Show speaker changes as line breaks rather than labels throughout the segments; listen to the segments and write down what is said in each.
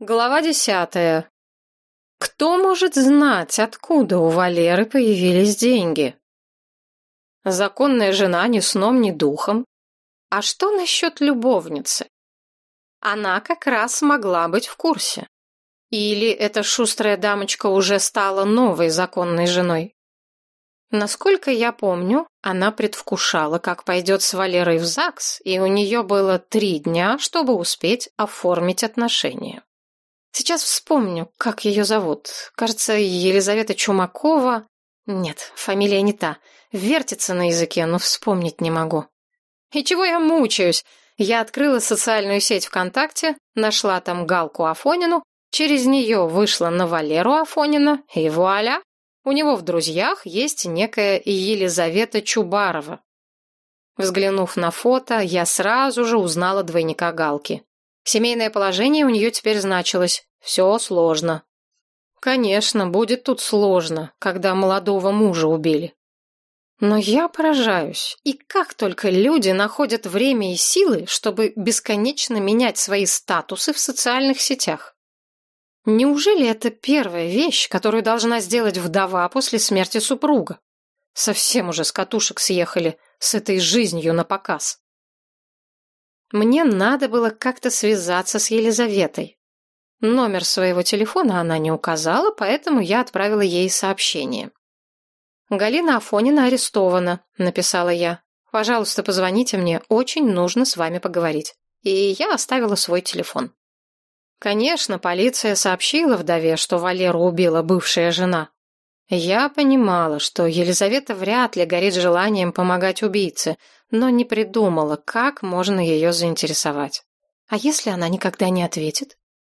Глава десятая. Кто может знать, откуда у Валеры появились деньги? Законная жена ни сном, ни духом. А что насчет любовницы? Она как раз могла быть в курсе. Или эта шустрая дамочка уже стала новой законной женой? Насколько я помню, она предвкушала, как пойдет с Валерой в ЗАГС, и у нее было три дня, чтобы успеть оформить отношения. Сейчас вспомню, как ее зовут. Кажется, Елизавета Чумакова. Нет, фамилия не та. Вертится на языке, но вспомнить не могу. И чего я мучаюсь? Я открыла социальную сеть ВКонтакте, нашла там Галку Афонину, через нее вышла на Валеру Афонина, и вуаля! У него в друзьях есть некая Елизавета Чубарова. Взглянув на фото, я сразу же узнала двойника Галки. Семейное положение у нее теперь значилось «все сложно». Конечно, будет тут сложно, когда молодого мужа убили. Но я поражаюсь, и как только люди находят время и силы, чтобы бесконечно менять свои статусы в социальных сетях. Неужели это первая вещь, которую должна сделать вдова после смерти супруга? Совсем уже с катушек съехали с этой жизнью на показ. Мне надо было как-то связаться с Елизаветой. Номер своего телефона она не указала, поэтому я отправила ей сообщение. «Галина Афонина арестована», — написала я. «Пожалуйста, позвоните мне, очень нужно с вами поговорить». И я оставила свой телефон. Конечно, полиция сообщила вдове, что Валеру убила бывшая жена. Я понимала, что Елизавета вряд ли горит желанием помогать убийце, но не придумала, как можно ее заинтересовать. А если она никогда не ответит?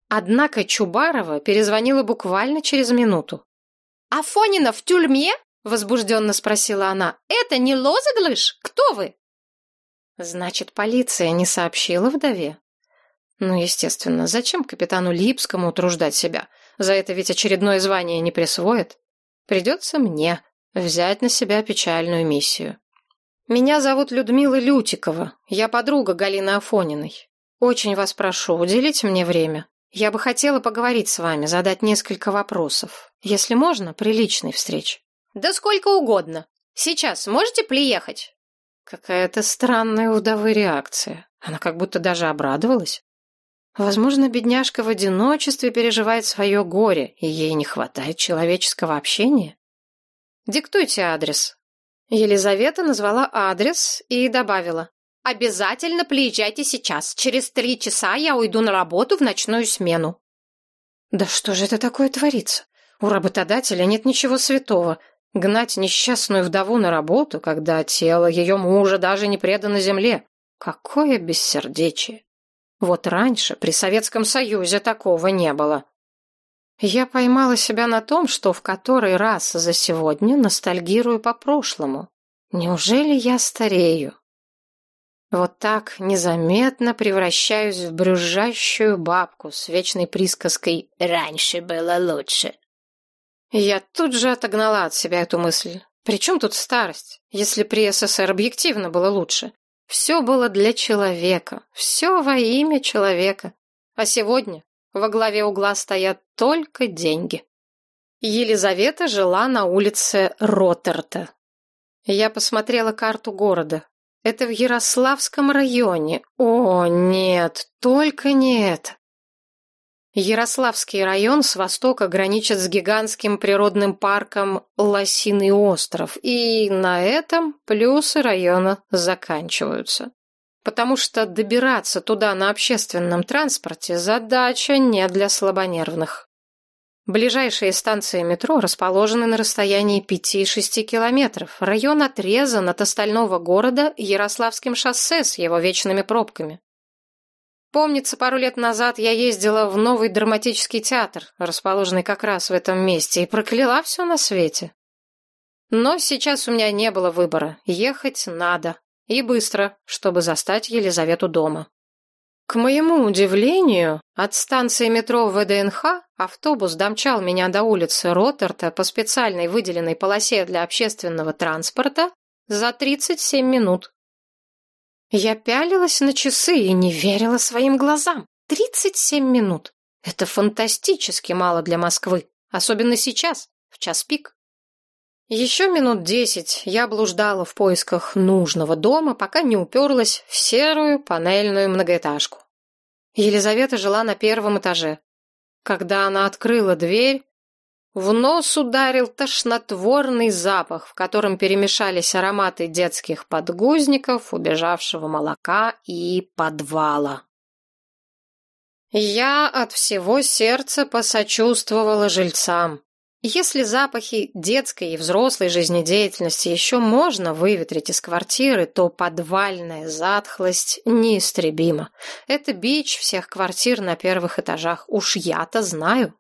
Однако Чубарова перезвонила буквально через минуту.
«Афонина в тюрьме?» — возбужденно спросила она. «Это не лозыглыш? Кто вы?»
Значит, полиция не сообщила вдове. Ну, естественно, зачем капитану Липскому утруждать себя? За это ведь очередное звание не присвоит. Придется мне взять на себя печальную миссию. Меня зовут Людмила Лютикова. Я подруга Галины Афониной. Очень вас прошу, уделите мне время. Я бы хотела поговорить с вами, задать несколько вопросов. Если можно, при личной встрече.
Да сколько угодно. Сейчас можете приехать?
Какая-то странная удовая реакция. Она как будто даже обрадовалась. Возможно, бедняжка в одиночестве переживает свое горе, и ей не хватает человеческого общения. Диктуйте адрес, Елизавета назвала адрес и добавила.
«Обязательно приезжайте сейчас. Через три часа я уйду на работу в ночную смену».
«Да что же это такое творится? У работодателя нет ничего святого. Гнать несчастную вдову на работу, когда тело ее мужа даже не предано земле. Какое бессердечие! Вот раньше при Советском Союзе такого не было. Я поймала себя на том, что в который раз за сегодня ностальгирую по прошлому. Неужели я старею? Вот так незаметно превращаюсь в брюзжащую бабку с вечной присказкой «раньше было лучше». Я тут же отогнала от себя эту мысль. При чем тут старость, если при СССР объективно было лучше? Все было для человека, все во имя человека. А сегодня во главе угла стоят только деньги. Елизавета жила на улице Роттерта. Я посмотрела карту города. Это в Ярославском районе. О, нет, только не это. Ярославский район с востока граничит с гигантским природным парком Лосиный остров, и на этом плюсы района заканчиваются потому что добираться туда на общественном транспорте задача не для слабонервных. Ближайшие станции метро расположены на расстоянии 5-6 километров. Район отрезан от остального города Ярославским шоссе с его вечными пробками. Помнится, пару лет назад я ездила в новый драматический театр, расположенный как раз в этом месте, и прокляла все на свете. Но сейчас у меня не было выбора. Ехать надо. И быстро, чтобы застать Елизавету дома. К моему удивлению, от станции метро ВДНХ автобус домчал меня до улицы Роттерта по специальной выделенной полосе для общественного транспорта за 37 минут. Я пялилась на часы и не верила своим глазам. 37 минут. Это фантастически мало для Москвы, особенно сейчас, в час пик. Еще минут десять я блуждала в поисках нужного дома, пока не уперлась в серую панельную многоэтажку. Елизавета жила на первом этаже. Когда она открыла дверь, в нос ударил тошнотворный запах, в котором перемешались ароматы детских подгузников, убежавшего молока и подвала. Я от всего сердца посочувствовала жильцам. Если запахи детской и взрослой жизнедеятельности еще можно выветрить из квартиры, то подвальная затхлость неистребима. Это бич всех квартир на первых этажах, уж я-то знаю.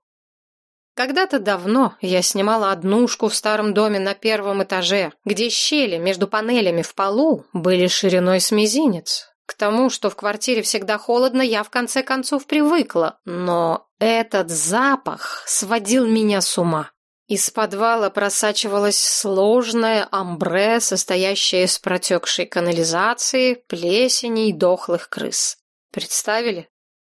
Когда-то давно я снимала однушку в старом доме на первом этаже, где щели между панелями в полу были шириной с мизинец. К тому, что в квартире всегда холодно, я в конце концов привыкла, но этот запах сводил меня с ума. Из подвала просачивалось сложное амбре, состоящее из протекшей канализации, плесени и дохлых крыс. Представили?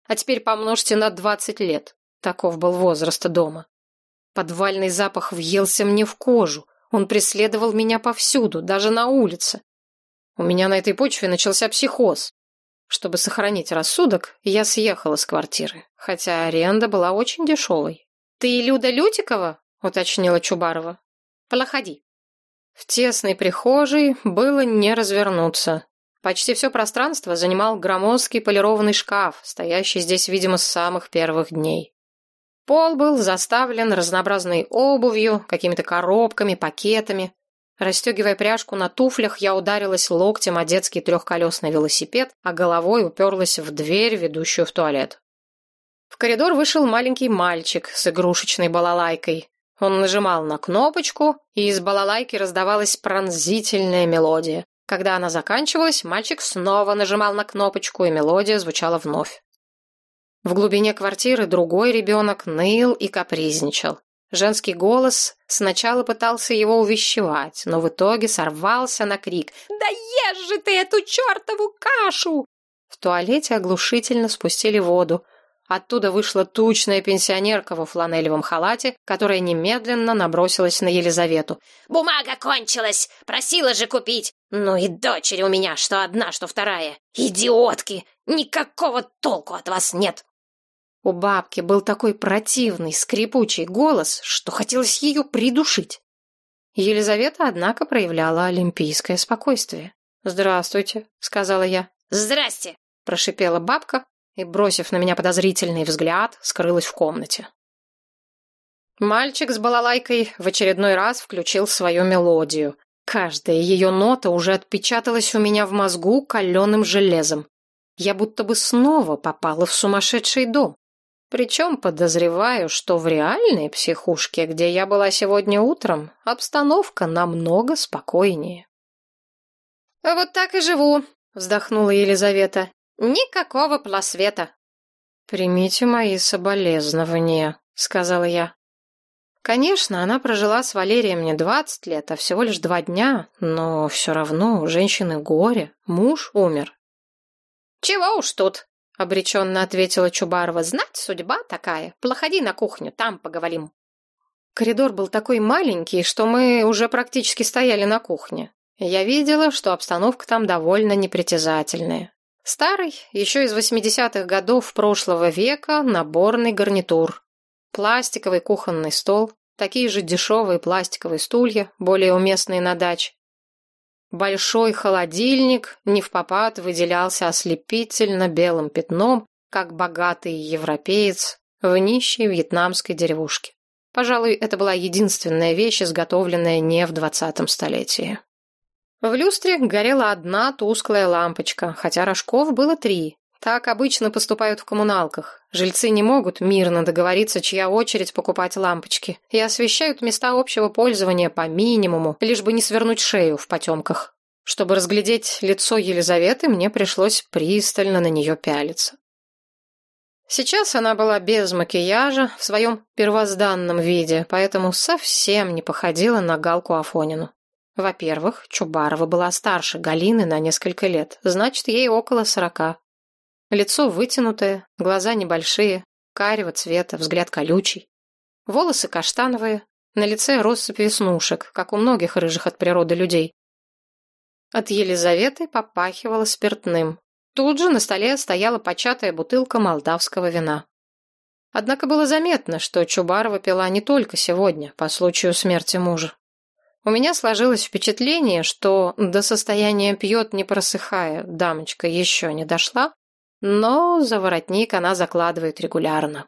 А теперь помножьте на двадцать лет. Таков был возраст дома. Подвальный запах въелся мне в кожу. Он преследовал меня повсюду, даже на улице. У меня на этой почве начался психоз. Чтобы сохранить рассудок, я съехала с квартиры, хотя аренда была очень дешевой. «Ты Люда Лютикова?» — уточнила Чубарова. «Проходи». В тесной прихожей было не развернуться. Почти все пространство занимал громоздкий полированный шкаф, стоящий здесь, видимо, с самых первых дней. Пол был заставлен разнообразной обувью, какими-то коробками, пакетами. Расстегивая пряжку на туфлях, я ударилась локтем о детский трехколесный велосипед, а головой уперлась в дверь, ведущую в туалет. В коридор вышел маленький мальчик с игрушечной балалайкой. Он нажимал на кнопочку, и из балалайки раздавалась пронзительная мелодия. Когда она заканчивалась, мальчик снова нажимал на кнопочку, и мелодия звучала вновь. В глубине квартиры другой ребенок ныл и капризничал. Женский голос сначала пытался его увещевать, но в итоге сорвался на крик «Да ешь же ты эту чертову кашу!» В туалете оглушительно спустили воду. Оттуда вышла тучная пенсионерка во фланелевом халате, которая немедленно набросилась на Елизавету. «Бумага кончилась! Просила же купить! Ну и дочери у меня, что одна, что вторая! Идиотки! Никакого толку от вас нет!» У бабки был такой противный, скрипучий голос, что хотелось ее придушить. Елизавета, однако, проявляла олимпийское спокойствие. «Здравствуйте», — сказала я. «Здрасте», — прошипела бабка и, бросив на меня подозрительный взгляд, скрылась в комнате. Мальчик с балалайкой в очередной раз включил свою мелодию. Каждая ее нота уже отпечаталась у меня в мозгу каленым железом. Я будто бы снова попала в сумасшедший дом. Причем подозреваю, что в реальной психушке, где я была сегодня утром, обстановка намного спокойнее. «А «Вот так и живу», — вздохнула Елизавета. «Никакого пласвета». «Примите мои соболезнования», — сказала я. Конечно, она прожила с Валерием не двадцать лет, а всего лишь два дня, но все равно у женщины горе, муж умер. «Чего уж тут», обреченно ответила Чубарова. Знать, судьба такая. Проходи на кухню, там поговорим. Коридор был такой маленький, что мы уже практически стояли на кухне. Я видела, что обстановка там довольно непритязательная. Старый, еще из 80-х годов прошлого века, наборный гарнитур. Пластиковый кухонный стол, такие же дешевые пластиковые стулья, более уместные на даче. Большой холодильник не в попад выделялся ослепительно белым пятном, как богатый европеец в нищей вьетнамской деревушке. Пожалуй, это была единственная вещь, изготовленная не в двадцатом столетии. В люстре горела одна тусклая лампочка, хотя рожков было три. Так обычно поступают в коммуналках. Жильцы не могут мирно договориться, чья очередь покупать лампочки, и освещают места общего пользования по минимуму, лишь бы не свернуть шею в потемках. Чтобы разглядеть лицо Елизаветы, мне пришлось пристально на нее пялиться. Сейчас она была без макияжа, в своем первозданном виде, поэтому совсем не походила на Галку Афонину. Во-первых, Чубарова была старше Галины на несколько лет, значит, ей около сорока. Лицо вытянутое, глаза небольшие, карего цвета, взгляд колючий. Волосы каштановые, на лице россыпь веснушек, как у многих рыжих от природы людей. От Елизаветы попахивало спиртным. Тут же на столе стояла початая бутылка молдавского вина. Однако было заметно, что Чубарова пила не только сегодня, по случаю смерти мужа. У меня сложилось впечатление, что до состояния пьет не просыхая, дамочка еще не дошла, но за воротник она закладывает регулярно.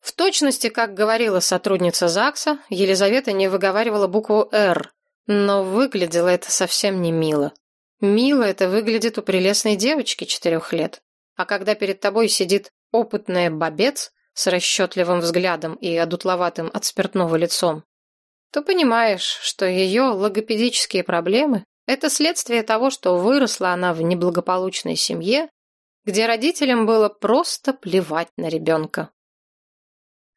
В точности, как говорила сотрудница ЗАГСа, Елизавета не выговаривала букву «Р», но выглядело это совсем не мило. Мило это выглядит у прелестной девочки четырех лет. А когда перед тобой сидит опытная бобец с расчетливым взглядом и одутловатым от спиртного лицом, то понимаешь, что ее логопедические проблемы – это следствие того, что выросла она в неблагополучной семье, где родителям было просто плевать на ребенка.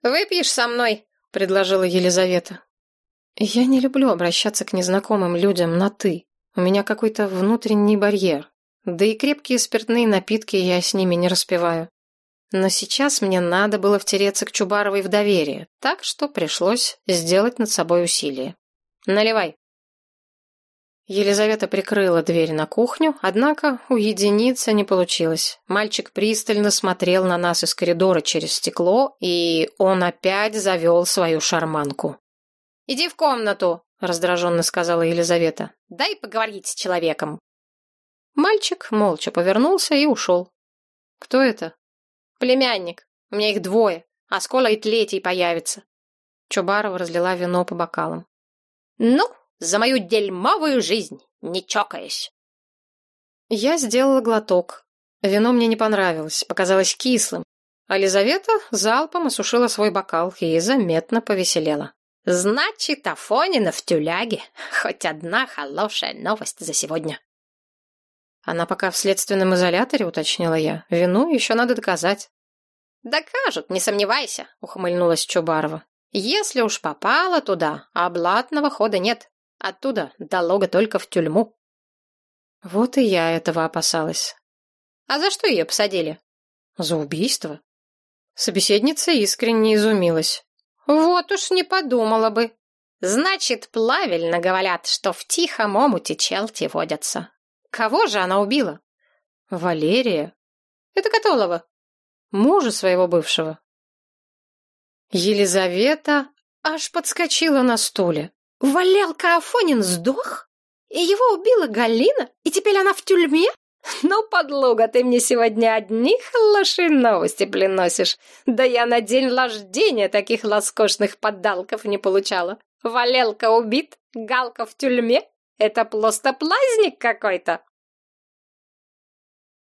«Выпьешь со мной?» – предложила Елизавета.
Я не люблю обращаться к незнакомым людям на «ты». У меня какой-то внутренний барьер. Да и крепкие спиртные напитки я с ними не распиваю. Но сейчас мне надо было втереться к Чубаровой в доверие, так что пришлось сделать над собой усилие. Наливай. Елизавета прикрыла дверь на кухню, однако уединиться не получилось. Мальчик пристально смотрел на нас из коридора через стекло, и он опять завел свою шарманку.
«Иди в комнату», — раздраженно сказала Елизавета. «Дай поговорить с человеком».
Мальчик молча повернулся и ушел. «Кто это?»
«Племянник. У меня их двое, а скоро и третий появится».
Чубарова разлила вино по бокалам.
«Ну, за мою дерьмовую жизнь, не чокаясь».
Я сделала глоток. Вино мне не понравилось, показалось кислым. А Елизавета залпом осушила свой бокал и заметно повеселела.
Значит, Афонина в тюляге. Хоть одна хорошая новость за сегодня.
Она пока в следственном изоляторе, уточнила я. Вину еще надо доказать.
Докажут, не сомневайся, ухмыльнулась Чубарова. Если уж попала туда, обратного хода нет. Оттуда дорога только в тюрьму.
Вот и я этого опасалась.
А за что ее посадили?
За убийство. Собеседница искренне изумилась.
Вот уж не подумала бы. Значит, плавильно говорят, что в тихом омуте челти водятся. Кого же она убила?
Валерия.
Это Котолова.
Мужа своего бывшего. Елизавета аж подскочила на стуле.
Валялка Афонин сдох? И его убила Галина? И теперь она в тюрьме? «Ну, подлуга, ты мне сегодня одни хорошие новости приносишь. Да я на день рождения таких лоскошных поддалков не получала. Валелка убит, Галка в тюрьме. Это просто праздник какой-то!»